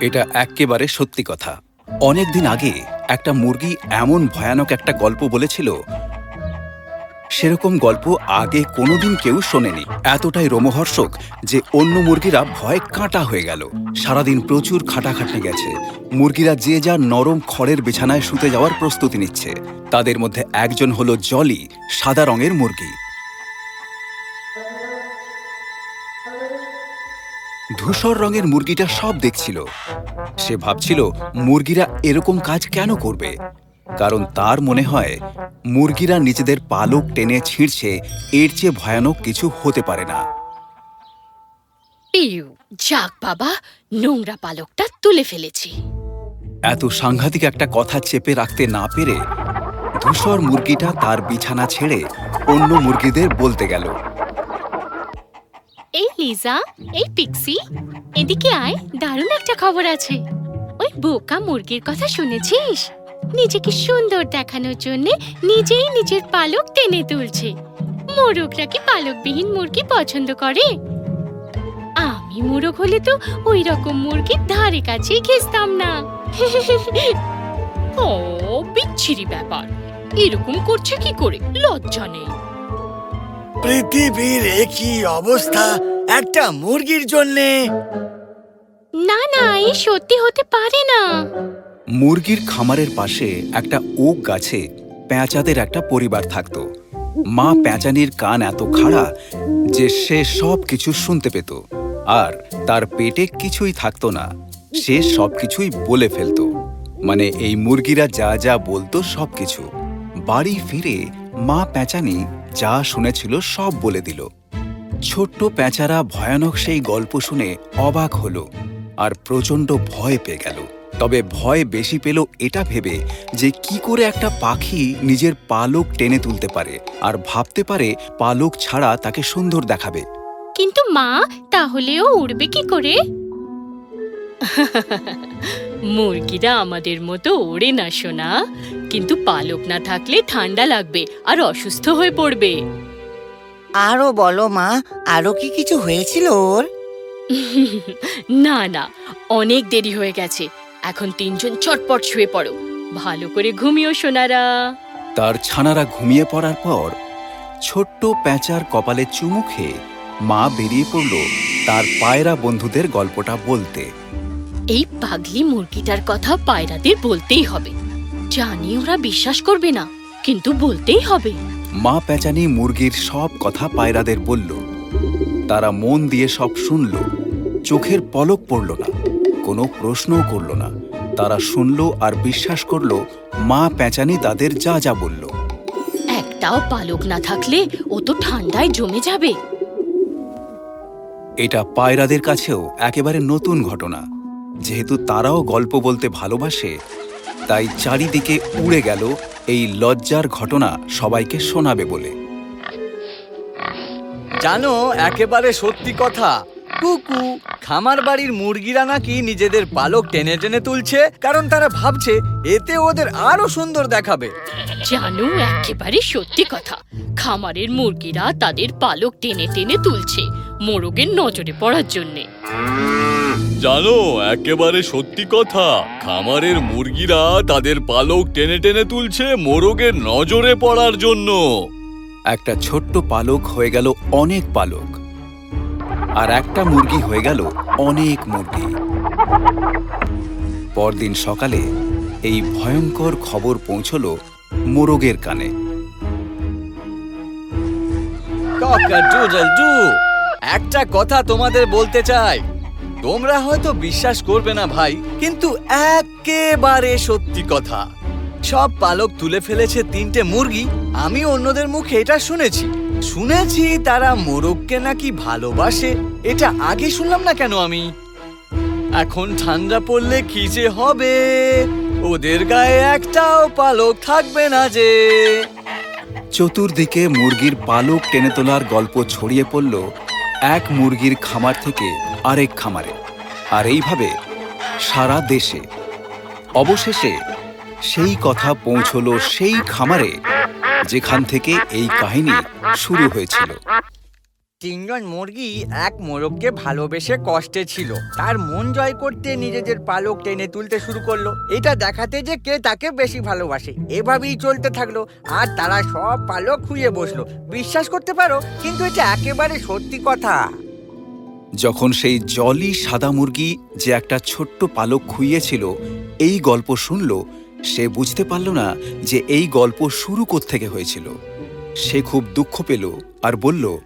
এটা এক্কেবারে সত্যি কথা। অনেক দিন আগে একটা মুরগি এমন ভয়ানক একটা গল্প বলেছিল, সেরকম গল্প আগে কোনোদিন কেউ শোনেনি। এতটাই রোমহর্ষক যে অন্য মুরগিরা ভয়ে কাঁটা হয়ে গেল। সারাদিন প্রচুর খাটাখাটনি গেছে। মুরগিরা যে যার নরম খড়ের বিছানায় শুতে যাওয়ার প্রস্তুতি নিচ্ছে। তাদের মধ্যে একজন হলো জলি, সাদা রঙের মুরগি। ধূসর রঙের মুরগিটা সব দেখছিল। সে ভাবছিল মুরগিরা এরকম কাজ কেন করবে? কারণ তার মনে হয় মুরগিরা নিজেদের পালক টেনে ছিঁড়ছে এর চেয়ে ভয়ানক কিছু হতে পারে না। যাক বাবা নোংরা পালকটা তুলে ফেলেছি। এত সাংঘাতিক একটা কথা চেপে রাখতে না পেরে ধূসর মুরগিটা তার বিছানা ছেড়ে অন্য মুরগিদের বলতে গেল। এই লিজা এই পিক্সি এদিকে আয় দারুণ একটা খবর আছে। ওই বোকা মুরগির কথা শুনেছিস? নিজেকে সুন্দর দেখানোর জন্য নিজেই নিজের পালক টেনে তুলছে। মোরগরা কি পালকবিহীন মুরগি পছন্দ করে? আমি মোরগ হলে তো ওই রকম মুরগির ধারে কাছেই ঘেসতাম না। ও বিচ্ছিরি ব্যাপার। এরকম করছে কি করে? লজ্জা নেই। পৃথিবীর একই অবস্থা একটা মুরগির জন্যে। না না এই সত্যি হতে পারে না। মুরগির খামারের পাশে একটা ওক গাছে পেঁচাদের একটা পরিবার থাকত। মা পেঁচানির কান এত খাড়া যে সে সব কিছু শুনতে পেত। আর তার পেটে কিছুই থাকতো না সে সব কিছুই বলে ফেলতো। মানে এই মুরগিরা যা যা বলতো সব কিছু বাড়ি ফিরে মা পেঁচানি যা শুনেছিল সব বলে দিল। ছোট্ট প্যাঁচারা ভয়ানক সেই গল্প শুনে অবাক হলো আর প্রচণ্ড ভয় পেয়ে গেল। তবে ভয় বেশি পেল এটা ভেবে যে কি করে একটা পাখি নিজের পালক টেনে তুলতে পারে আর ভাবতে পারে পালক ছাড়া তাকে সুন্দর দেখাবে। কিন্তু মা তাহলেও উড়বে কি করে? মুরগিরা আমাদের মতো ওড়ে না শোনা কিন্তু পালক না থাকলে ঠান্ডা লাগবে আর অসুস্থ হয়ে পড়বে। আরও বলো মা আরও কি কিছু হয়েছিল ওর? না না অনেক দেরি হয়ে গেছে। এখন তিনজন চটপট শুয়ে পড়ো। ভালো করে ঘুমিও সোনারা। তার ছানারা ঘুমিয়ে পড়ার পর ছোট্ট প্যাঁচার কপালে চুমু খেয়ে মা বেরিয়ে পড়ল তার পায়রা বন্ধুদের গল্পটা বলতে। এই পাগলি মুরগিটার কথা পায়রাদের বলতেই হবে। জানি ওরা বিশ্বাস করবে না কিন্তু বলতেই হবে। মা পেঁচানি মুরগির সব কথা পায়রাদের বলল। তারা মন দিয়ে সব শুনল। চোখের পলক পড়ল না। কোনো প্রশ্নও করল না। তারা শুনল আর বিশ্বাস করল মা পেঁচানি তাদের যা যা বলল। একটাও পালক না থাকলে ও তো ঠান্ডায় জমে যাবে। এটা পায়রাদের কাছেও একেবারে নতুন ঘটনা। যেহেতু তারাও গল্প বলতে ভালোবাসে তাই চারিদিকে উড়ে গেল এই লজ্জার ঘটনা সবাইকে শোনাবে বলে। জানো একেবারে সত্যি কথা। কুকু খামার বাড়ির মুরগিরা নাকি নিজেদের পালক টেনে টেনে তুলছে কারণ তারা ভাবছে এতে ওদের আরও সুন্দর দেখাবে। জানো একেবারে সত্যি কথা। খামারের মুরগিরা তাদের পালক টেনে টেনে তুলছে মোরগের নজরে পড়ার জন্যে। জানো একেবারে সত্যি কথা খামারের মুরগিরা তাদের পালক টেনে টেনে তুলছে মোরগের নজরে পড়ার জন্য। একটা ছোট্ট পালক হয়ে গেল অনেক পালক আর একটা মুরগি হয়ে গেল অনেক মুরগি। পরদিন সকালে এই ভয়ঙ্কর খবর পৌঁছল মোরগের কানে। একটা কথা তোমাদের বলতে চাই। তোমরা হয়তো বিশ্বাস করবে না ভাই, কিন্তু একেবারে সত্যি কথা। সব পালক তুলে ফেলেছে তিনটে মুরগি, আমি অন্যদের মুখে এটা শুনেছি। শুনেছি তারা মোরগকে নাকি ভালোবাসে, এটা আগে শুনলাম না কেন আমি? এখন ঠান্ডা পড়লে কি যে হবে? ওদের গায়ে একটাও পালক থাকবে না যে। চতুর্দিকে মুরগির পালক টেনে তোলার গল্প ছড়িয়ে পড়ল এক মুরগির খামার থেকে আরেক খামারে। আর এইভাবে সারা দেশে, অবশেষে সেই কথা পৌঁছলো সেই খামারে যেখান থেকে এই কাহিনী শুরু হয়েছিল। তিনজন মুরগি এক মোরগকে ভালোবেসে কষ্টে ছিল। তার মন জয় করতে নিজেদের পালক টেনে তুলতে শুরু করল। এটা দেখাতে যে কে তাকে বেশি ভালোবাসে, এভাবেই চলতে থাকল। আর তারা সব পালক খুইয়ে বসল। বিশ্বাস করতে পারো, কিন্তু এটা একেবারে সত্যি কথা। যখন সেই জলি সাদা মুরগি যে একটা ছোট্ট পালক খুইয়েছিল, এই গল্প শুনল, সে বুঝতে পারল না যে এই গল্প শুরু থেকে হয়েছিল। সে খুব দুঃখ পেল আর বলল,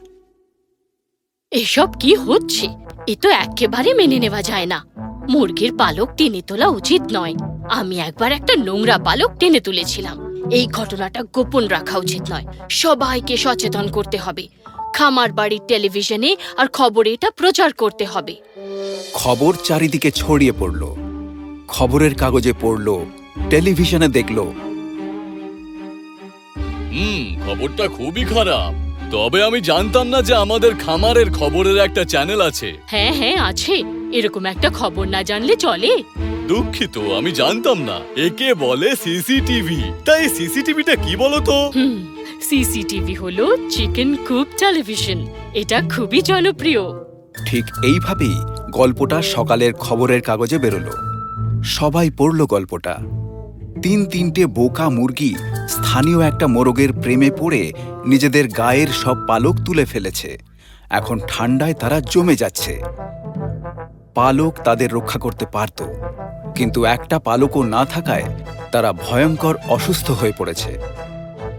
এসব কি হচ্ছে? এ তো একেবারে মেনে নেওয়া যায় না। মুরগির পালক টেনে তোলা উচিত নয়। আমি একবার একটা নোংরা পালক টেনে তুলেছিলাম। এই ঘটনাটা গোপন রাখা উচিত নয়। সবাইকে সচেতন করতে হবে। খামার বাড়ির টেলিভিশনে আর খবরে এটা প্রচার করতে হবে। খবর চারিদিকে ছড়িয়ে পড়ল। খবরের কাগজে পড়ল টেলিভিশনে দেখল। হুম খবরটা খুবই খারাপ। তবে আমি জানতাম না যে আমাদের খামারের খবরের একটা চ্যানেল আছে। হ্যাঁ হ্যাঁ আছে। এরকম একটা খবর না জানলে চলে। দুঃখিত আমি জানতাম না। একে বলে সিসিটিভি। তাই সিসিটিভিটা কি বলতো? হুম সিসিটিভি হলো চিকেন কুপ টেলিভিশন। এটা খুবই জনপ্রিয়। ঠিক এইভাবেই গল্পটা সকালের খবরের কাগজে বেরোলো। সবাই পড়ল গল্পটা। তিন তিনটে বোকা মুরগি স্থানীয় একটা মোরগের প্রেমে পড়ে নিজেদের গায়ের সব পালক তুলে ফেলেছে। এখন ঠান্ডায় তারা জমে যাচ্ছে। পালক তাদের রক্ষা করতে পারত, কিন্তু একটা পালকও না থাকায় তারা ভয়ঙ্কর অসুস্থ হয়ে পড়েছে।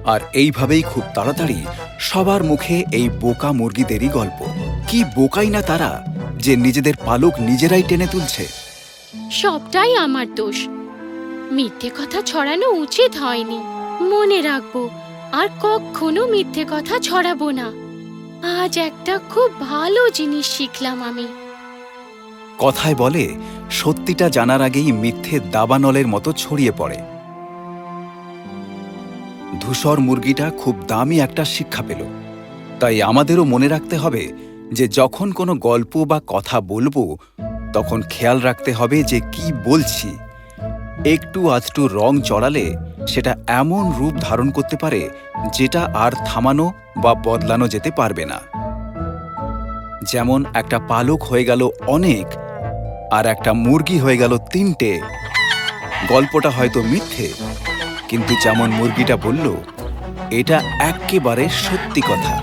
আর এইভাবেই খুব তাড়াতাড়ি সবার মুখে এই বোকা মুরগিদেরই গল্প। কি বোকাই না তারা যে নিজেদের পালক নিজেরাই টেনে তুলছে? সবটাই আমার দোষ। মিথ্যে কথা ছড়ানো উচিত হয়নি। মনে রাখব আর কখনো মিথ্যে কথা ছড়াবো না। আজ একটা খুব ভালো জিনিস শিখলাম আমি। কথায় বলে সত্যিটা জানার আগেই মিথ্যে দাবানলের মতো ছড়িয়ে পড়ে। ধূসর মুরগিটা খুব দামি একটা শিক্ষা পেল। তাই আমাদেরও মনে রাখতে হবে যে যখন কোনো গল্প বা কথা বলব, তখন খেয়াল রাখতে হবে যে কি বলছি। একটু আধটু রং চড়ালে সেটা এমন রূপ ধারণ করতে পারে যেটা আর থামানো বা বদলানো যেতে পারবে না। যেমন একটা পালক হয়ে গেল অনেক আর একটা মুরগি হয়ে গেল তিনটে। গল্পটা হয়তো মিথ্যে কিন্তু যেমন মুরগিটা বলল এটা একেবারে সত্যি কথা।